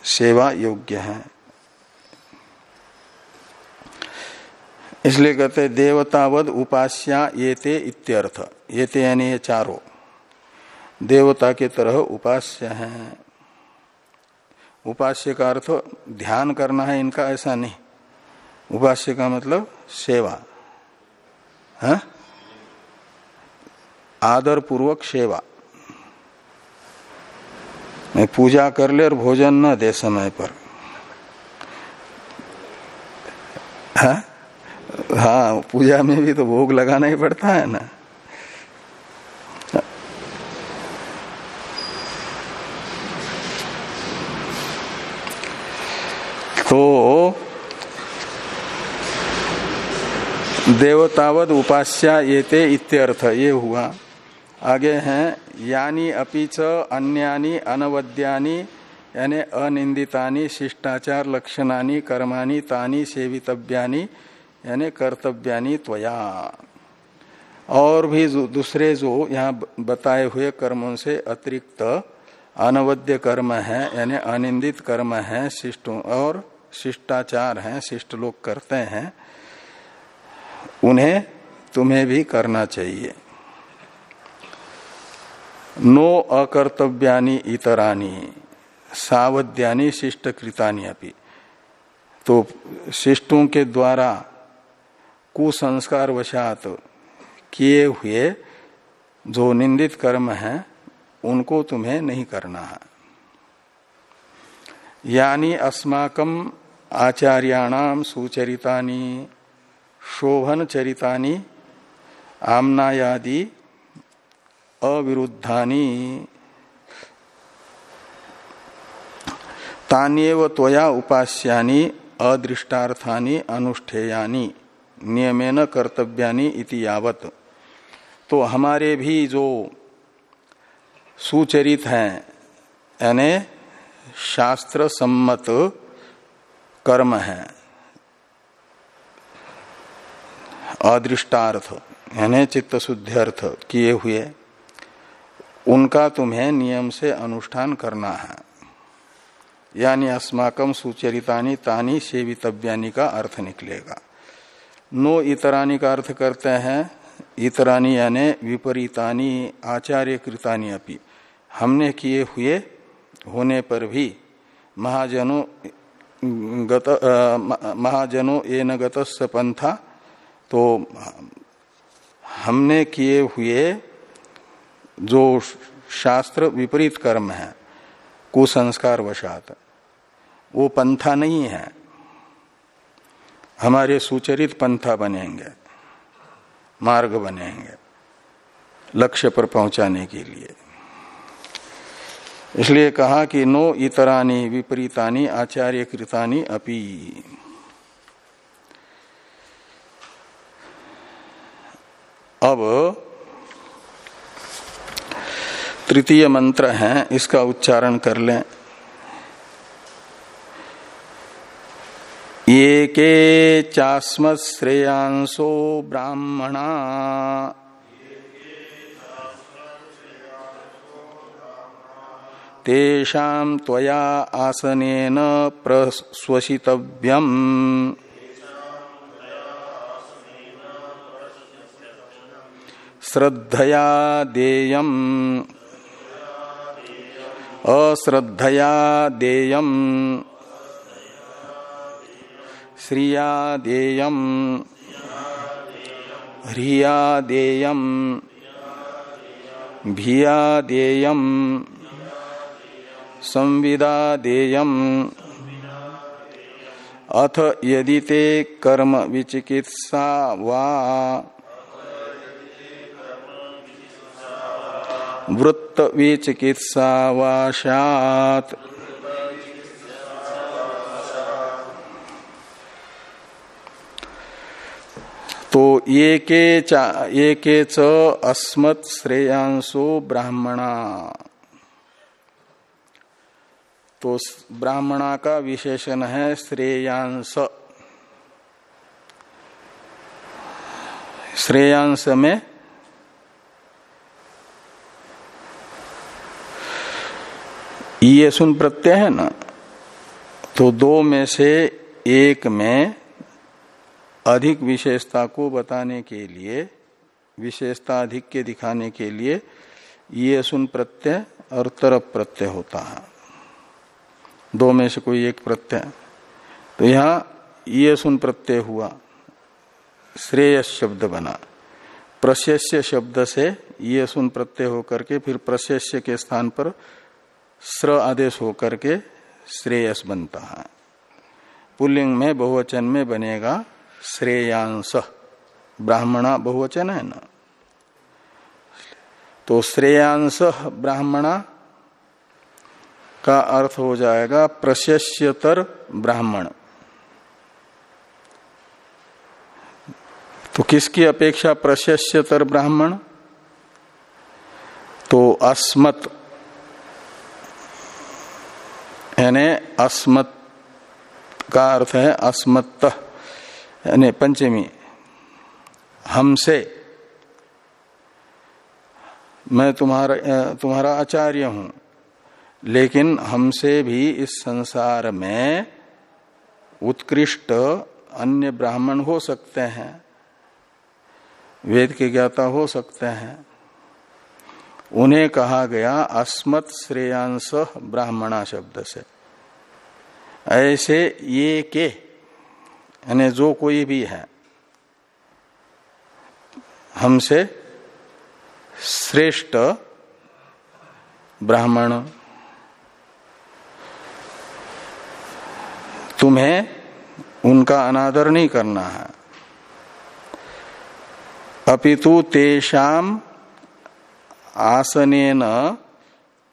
सेवा योग्य है। इसलिए कहते देवतावद उपास्या ये ते इत्यर्थ। ये ते यानी ये चारों। देवता के तरह उपास्य हैं। उपास्य का अर्थ ध्यान करना है, इनका ऐसा नहीं। उपास्य का मतलब सेवा। है? हाँ? आदर पूर्वक सेवा पूजा कर ले और भोजन न दे समय पर। हा? हाँ पूजा में भी तो भोग लगाना ही पड़ता है ना तो देवतावद उपास्या येते इत्यर्थ, ये हुआ। आगे हैं, यानी अपिच अन्यानी, अनवद्यानी, यानी अनिंदितानी, शिष्टाचार लक्षणानी, कर्माणी, तानी, सेवितव्यानी, यानी कर्तव्यानी त्वया। और भी जो, दूसरे जो यहाँ बताए हुए कर्मों से अतिरिक्त अनवद्य कर्म है, यानी अनिंदित कर्म है, शिष्टों और शिष्टाचार हैं शिष्ट लोग करते हैं उन्हें तुम्हें भी करना चाहिए। नो अकर्तव्यानि इतरानी सावध्यानि शिष्ट कृतानी अपनी तो शिष्टों के द्वारा कुसंस्कार वशात किए हुए जो निंदित कर्म है, उनको तुम्हें नहीं करना है। यानी अस्माकम आचार्याणाम सुचरितानी शोभन चरितानी, आमनायादि अविरुद्धानी। तान्यव त्वया उपास्यानि, अदृष्टार्थानि, अनुष्ठेयानि, नियमेन कर्तव्यानि इति यावत। तो हमारे भी जो सुचरित हैं, यानी शास्त्र सम्मत कर्म है। अदृष्टार्थ, यानी चित्त शुद्ध्यर्थ किए हुए, उनका तुम्हें नियम से अनुष्ठान करना है। यानी अस्माकम सुचरितानी तानी सेवितव्यानी का अर्थ निकलेगा। नो इतरानी का अर्थ करते हैं, इतरानी यानी विपरीतानी आचार्य कृतानी अपनी हमने किए हुए होने पर भी महाजनो गत महाजनो न गत पंथा तो हमने किए हुए जो शास्त्र विपरीत कर्म है कुसंस्कार वशात वो पंथा नहीं है। हमारे सुचरित पंथा बनेंगे, मार्ग बनेंगे, लक्ष्य पर पहुँचाने के लिए। इसलिए कहा कि नो इतरानी विपरीतानी आचार्य कृतानी अपी। अब तृतीय मंत्र है, इसका उच्चारण कर लें। ये के चास्म श्रेयांसो ब्राह्मणा। तेषां त्वया आसनेन श्रद्धया देयम् अश्रद्धया देयम् श्रिया देयम् ह्रिया देयम् भिया देयम् संविदा देयम अथ यदि ते कर्म विचिकित्सा वा वृत्त वा तो ये च अस्मत् श्रेयांसो ब्राह्मणा। तो ब्राह्मणा का विशेषण है श्रेयांस श्रेयांस में ये सुन प्रत्यय है ना? तो दो में से एक में अधिक विशेषता को बताने के लिए, विशेषता अधिक के दिखाने के लिए ये सुन प्रत्यय और तरप प्रत्यय होता है। दो में से कोई एक प्रत्यय। तो यहाँ ये सुन प्रत्यय हुआ। श्रेय शब्द बना। प्रशस्य शब्द से ये सुन प्रत्यय होकर के फिर प्रशस्य के स्थान पर स्र आदेश होकर के श्रेयस बनता है। पुल्लिंग में बहुवचन में बनेगा श्रेयांश। ब्राह्मणा बहुवचन है ना? तो श्रेयांश ब्राह्मणा का अर्थ हो जाएगा प्रशस्यतर ब्राह्मण। तो किसकी अपेक्षा प्रशस्यतर ब्राह्मण? तो अस्मत यानी अस्मत का अर्थ है अस्मत्त, यानी पंचमी। हमसे, मैं तुम्हारा तुम्हारा आचार्य हूँ, लेकिन हमसे भी इस संसार में उत्कृष्ट अन्य ब्राह्मण हो सकते हैं, वेद के ज्ञाता हो सकते हैं। उन्हें कहा गया अस्मत् श्रेयांश ब्राह्मणा शब्द से ऐसे ये के, यानी जो कोई भी है, हमसे श्रेष्ठ ब्राह्मण, तुम्हें उनका अनादर नहीं करना है। अपितु तेषाम आसनेन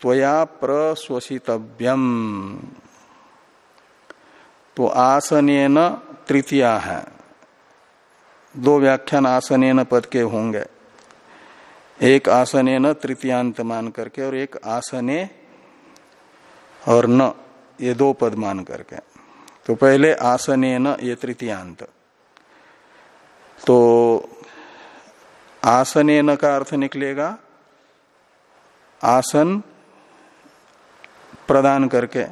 त्वया प्रश्वसितव्यम। तो आसनेन तृतीया है। दो व्याख्यान आसनेन पद के होंगे। एक आसने तृतीयांत मान करके और एक आसने और न, ये दो पद मान करके। तो पहले आसने न ये तृतीयांत। तो आसने न का अर्थ निकलेगा आसन प्रदान करके।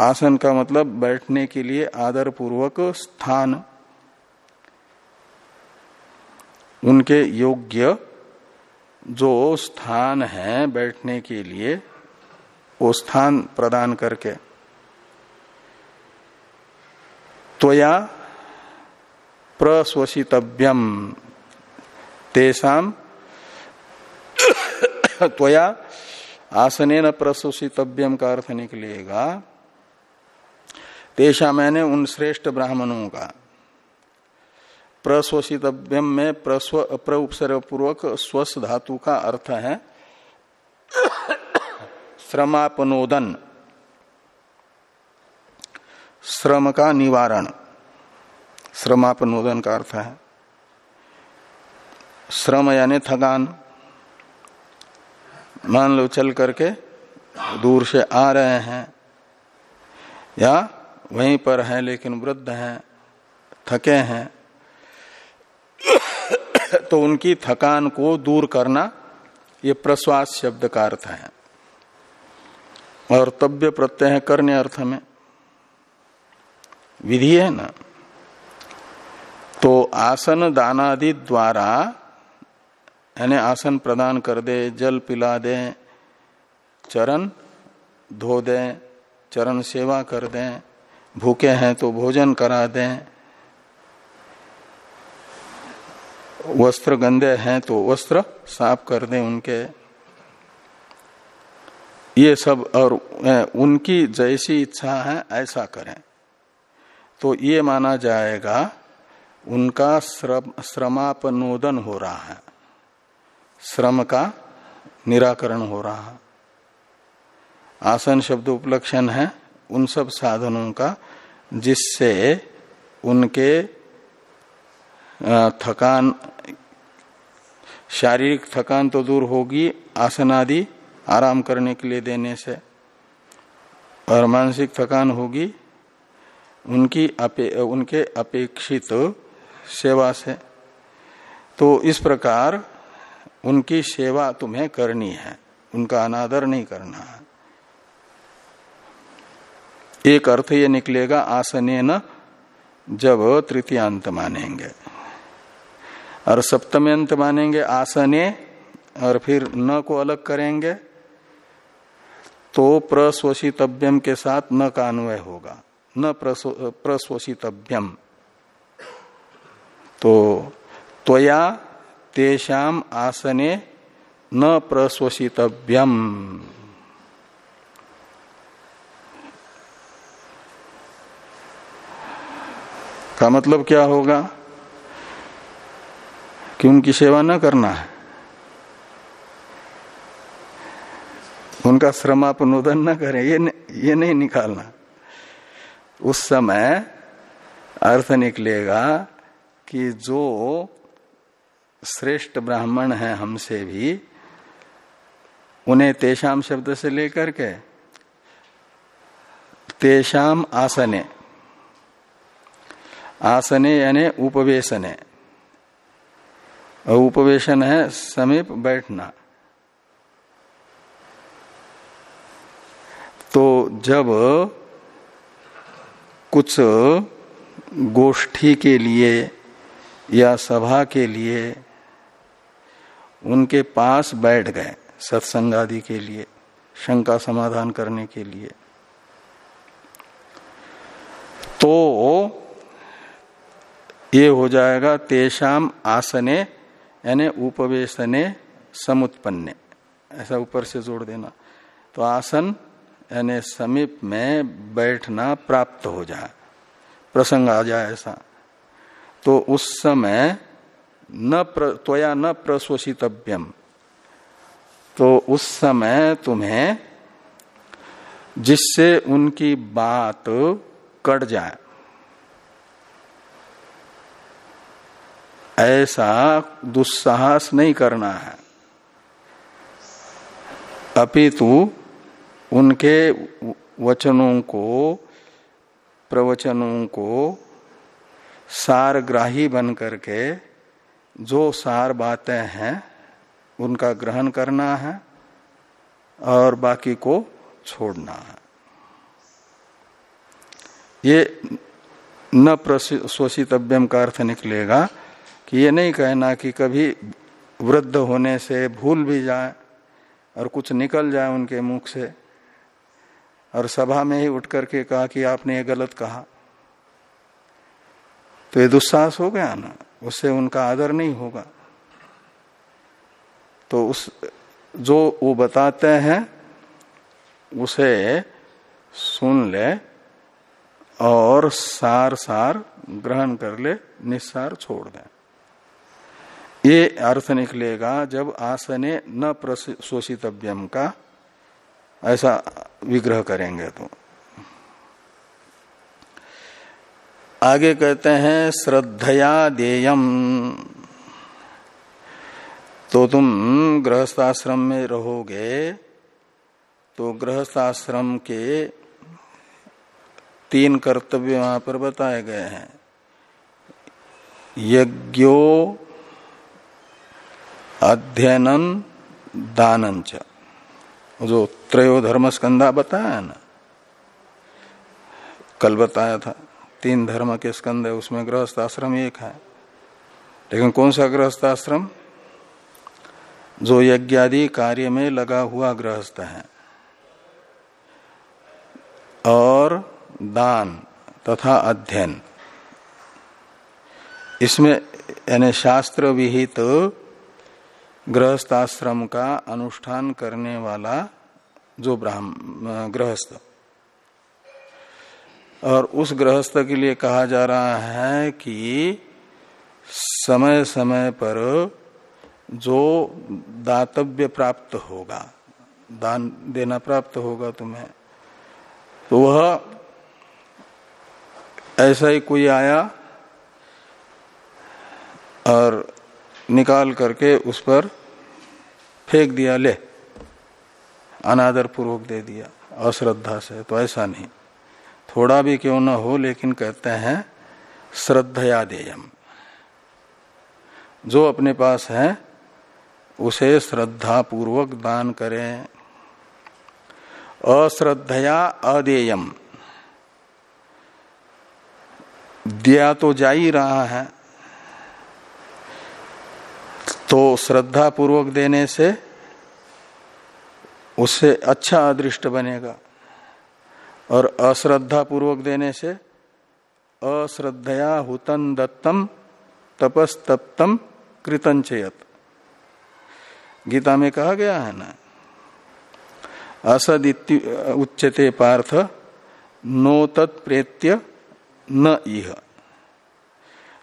आसन का मतलब बैठने के लिए आदर पूर्वक स्थान। उनके योग्य जो स्थान है बैठने के लिए, वो स्थान प्रदान करके। त्वया प्रस्वशितव्यम तेसाम त्वया आसने न प्रस्वशितव्यम का अर्थ निकलेगा। तेषा मैंने उन श्रेष्ठ ब्राह्मणों का। प्रस्वशितव्यम में प्रस्व प्रउपसर्ग पूर्वक स्वस धातु का अर्थ है श्रमापनोदन। श्रम का निवारण। श्रमापनोदन का अर्थ है। श्रम यानी थकान। मान लो चल करके दूर से आ रहे हैं। या वहीं पर हैं लेकिन वृद्ध हैं, थके हैं। तो उनकी थकान को दूर करना ये प्रश्वास शब्द का अर्थ है। और तब्य प्रत्यय है करने अर्थ में। विधि है ना? तो आसन दानादि द्वारा यानी आसन प्रदान कर दे, जल पिला दे, चरण धो दे, चरण सेवा कर दे, भूखे हैं तो भोजन करा दें, वस्त्र गंदे हैं तो वस्त्र साफ़ कर दें उनके। ये सब और उनकी जैसी इच्छा है, ऐसा करें। तो ये माना जाएगा, उनका श्रम, श्रमापनोदन हो रहा है। श्रम का निराकरण हो रहा आसन शब्द उपलक्षण है उन सब साधनों का जिससे उनके थकान शारीरिक थकान तो दूर होगी आसन आदि आराम करने के लिए देने से। और मानसिक थकान होगी उनकी अपे, उनके अपेक्षित सेवा से। तो इस प्रकार उनकी सेवा तुम्हें करनी है, उनका अनादर नहीं करना है। एक अर्थ ये निकलेगा, आसने न जब तृतीयांत मानेंगे। और सप्तम अंत मानेंगे, आसने, और फिर न को अलग करेंगे तो प्रस्वशितव्यम के साथ न का अन्वय होगा। न प्रस्वशितव्यम तो त्वया तेषाम आसने न प्रस्वशितव्यम का मतलब क्या होगा? कि उनकी सेवा न करना है। उनका श्रमापनोदन न करें ये न, ये नहीं निकालना। उस समय अर्थ निकलेगा कि जो श्रेष्ठ ब्राह्मण है हमसे भी, उन्हें तेषाम शब्द से लेकर के, तेषाम आसने आसने यानी उपवेशने, उपवेशन है समीप बैठना। तो जब कुछ गोष्ठी के लिए या सभा के लिए उनके पास बैठ गए सत्संग आदि के लिए, शंका समाधान करने के लिए। तो ये हो जाएगा तेषाम आसने, यानी उपवेशने, समुत्पन्ने। ऐसा ऊपर से जोड़ देना। तो आसन, यानी समीप में बैठना प्राप्त हो जाए। प्रसंग आ जाए ऐसा। तो उस समय न प्र, त्वया न प्रशोषितव्यम। तो उस समय तुम्हें जिससे उनकी बात कट जाए ऐसा दुस्साहस नहीं करना है। अपितु उनके वचनों को प्रवचनों को सारग्राही बन करके जो सार बातें हैं, उनका ग्रहण करना है और बाकी को छोड़ना है। ये न शोषितव्यम का अर्थ निकलेगा कि ये नहीं कहना कि कभी वृद्ध होने से भूल भी जाए और कुछ निकल जाए उनके मुख से। और सभा में ही उठ करके कहा कि आपने ये गलत कहा। तो ये दुस्साहस हो गया ना? उससे उनका आदर नहीं होगा। तो उस, जो वो बताते हैं, उसे सुन ले और सार सार ग्रहण कर ले, निस्सार छोड़ दें। ये अर्थ निकलेगा जब आसने न प्रशोषितव्यम का ऐसा विग्रह करेंगे तो। आगे कहते हैं, श्रद्धया देयम। तो तुम गृहस्थाश्रम में रहोगे तो गृहस्थाश्रम के तीन कर्तव्य वहाँ पर बताए गए हैं। यज्ञो अध्ययन दान जो त्रयो धर्म बताया ना, कल बताया था। तीन धर्म के स्कंद है, उसमें गृहस्थ आश्रम एक है। लेकिन कौन सा गृहस्थ आश्रम? जो यज्ञादि कार्य में लगा हुआ गृहस्थ है। और दान तथा अध्ययन। इसमें यानी शास्त्र विहित तो गृहस्थाश्रम का अनुष्ठान करने वाला जो ब्राह्म, गृहस्थ। और उस गृहस्थ के लिए कहा जा रहा है कि समय समय पर जो दातव्य प्राप्त होगा, दान देना प्राप्त होगा तुम्हें तो वह ऐसा ही कोई आया और निकाल करके उस पर फेंक दिया, ले, अनादर पूर्वक दे दिया, अश्रद्धा से तो ऐसा नहीं। थोड़ा भी क्यों ना हो, लेकिन कहते हैं, श्रद्धया देयम। जो अपने पास है, उसे श्रद्धा पूर्वक दान करें। अश्रद्धया अदेयम। दिया तो जा ही रहा है। तो श्रद्धा पूर्वक देने से उससे अच्छा अदृष्ट बनेगा। और अश्रद्धा पूर्वक देने से अश्रद्धया हुतन दत्तम तपस्तप्तम कृतंचयत गीता में कहा गया है ना असद उच्चते पार्थ नो तत्प्रेत्य न इह।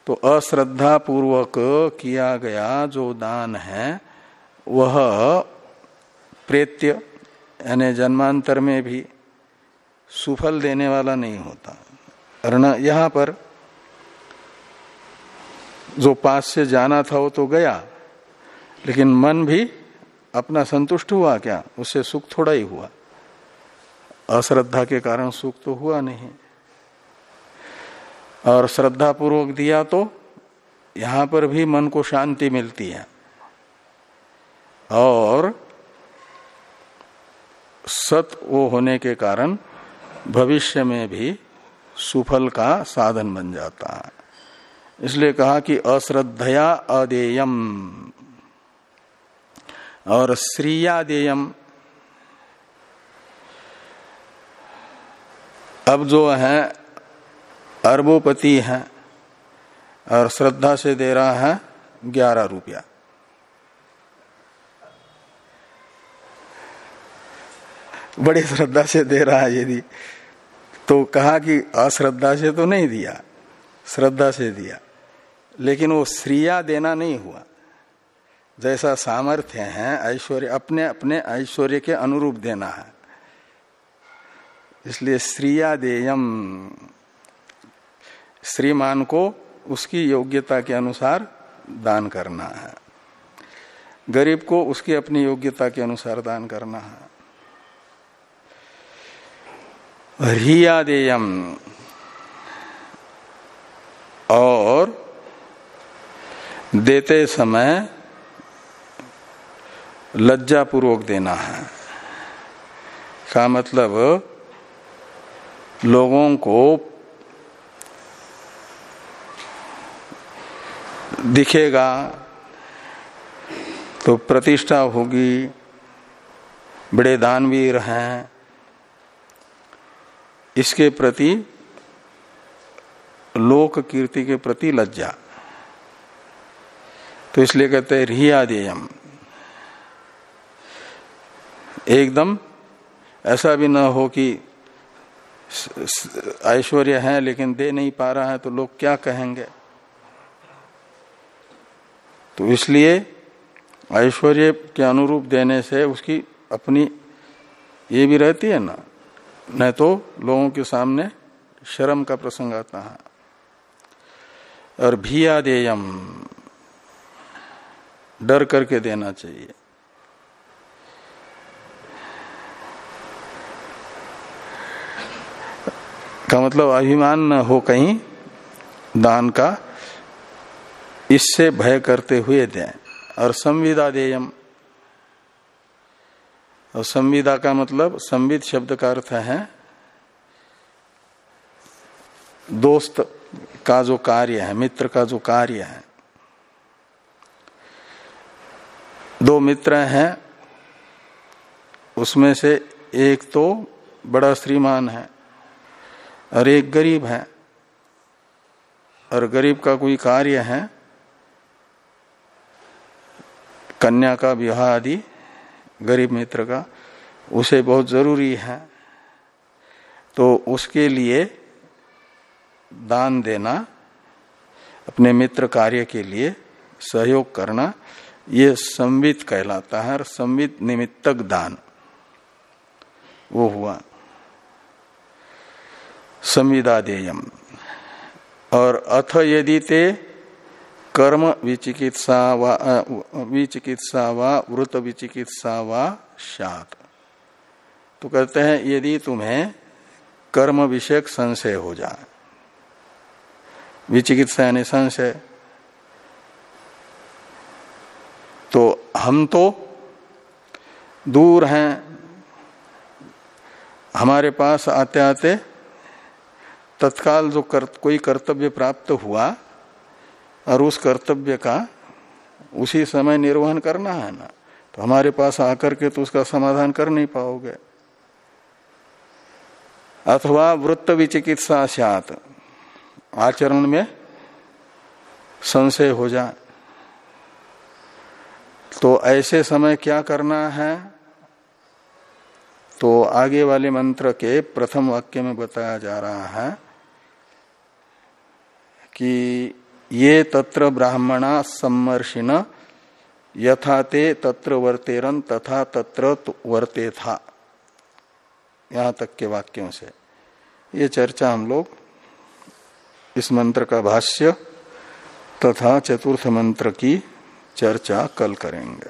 तो अश्रद्धा पूर्वक किया गया जो दान है, वह प्रेत्य, यानी जन्मांतर में भी सुफल देने वाला नहीं होता। अर्ण यहाँ पर जो पास से जाना था वो तो गया, लेकिन मन भी अपना संतुष्ट हुआ क्या? उससे सुख थोड़ा ही हुआ। अश्रद्धा के कारण सुख तो हुआ नहीं। और श्रद्धा पूर्वक दिया तो यहाँ पर भी मन को शांति मिलती है। और सत वो होने के कारण भविष्य में भी सुफल का साधन बन जाता है। इसलिए कहा कि अश्रद्धया अदेयम और श्रीयादेयम। अब जो है, अरबोपति है और श्रद्धा से दे रहा है ग्यारह रुपया। बड़ी श्रद्धा से दे रहा है यदि तो कहा कि अश्रद्धा से तो नहीं दिया, श्रद्धा से दिया, लेकिन वो श्रिया देना नहीं हुआ। जैसा सामर्थ्य है, ऐश्वर्य, अपने अपने ऐश्वर्य के अनुरूप देना है। इसलिए श्रिया देयम, श्रीमान को उसकी योग्यता के अनुसार दान करना है। गरीब को उसकी अपनी योग्यता के अनुसार दान करना है। रियादेयम। और देते समय लज्जा पूर्वक देना है। का मतलब लोगों को दिखेगा तो प्रतिष्ठा होगी, बड़े दानवीर हैं इसके प्रति, लोक कीर्ति के प्रति लज्जा। तो इसलिए कहते हैं, रियादेयम। एकदम ऐसा भी ना हो कि ऐश्वर्य है लेकिन दे नहीं पा रहा है तो लोग क्या कहेंगे? तो इसलिए ऐश्वर्य के अनुरूप देने से उसकी अपनी ये भी रहती है ना नहीं तो लोगों के सामने शर्म का प्रसंग आता है। और भियादेयम डर करके देना चाहिए। का मतलब अभिमान न हो कहीं दान का, इससे भय करते हुए दें। और संविदा देयम और संविदा का मतलब संविद शब्द का अर्थ है दोस्त का जो कार्य है, मित्र का जो कार्य है। दो मित्र हैं, उसमें से एक तो बड़ा श्रीमान है और एक गरीब है। और गरीब का कोई कार्य है, कन्या का विवाह आदि गरीब मित्र का, उसे बहुत ज़रूरी है। तो उसके लिए दान देना, अपने मित्र कार्य के लिए सहयोग करना, ये संवित कहलाता है और संवित निमित्तक दान। वो हुआ। संविदादेयम और अथ यदि ते कर्म विचिकित्सा वा विचिकित्सा वा वृत विचिकित्सा वा शात तो कहते हैं यदि तुम्हें कर्म विषयक संशय हो जाए विचिकित्सा यानी संशय तो हम तो दूर हैं। हमारे पास आते आते तत्काल जो कर, कोई कर्तव्य प्राप्त हुआ और उस कर्तव्य का उसी समय निर्वहन करना है ना। तो हमारे पास आकर के तो उसका समाधान कर नहीं पाओगे। अथवा वृत्त विचिकित्सा सात आचरण में संशय हो जाए। तो ऐसे समय क्या करना है? तो आगे वाले मंत्र के प्रथम वाक्य में बताया जा रहा है कि ये तत्र ब्राह्मणा सम्मर्षिण यथा ते तत्र वर्तेरन तथा तत्र वर्ते था यहाँ तक के वाक्यों से। ये चर्चा हम लोग इस मंत्र का भाष्य तथा चतुर्थ मंत्र की चर्चा कल करेंगे।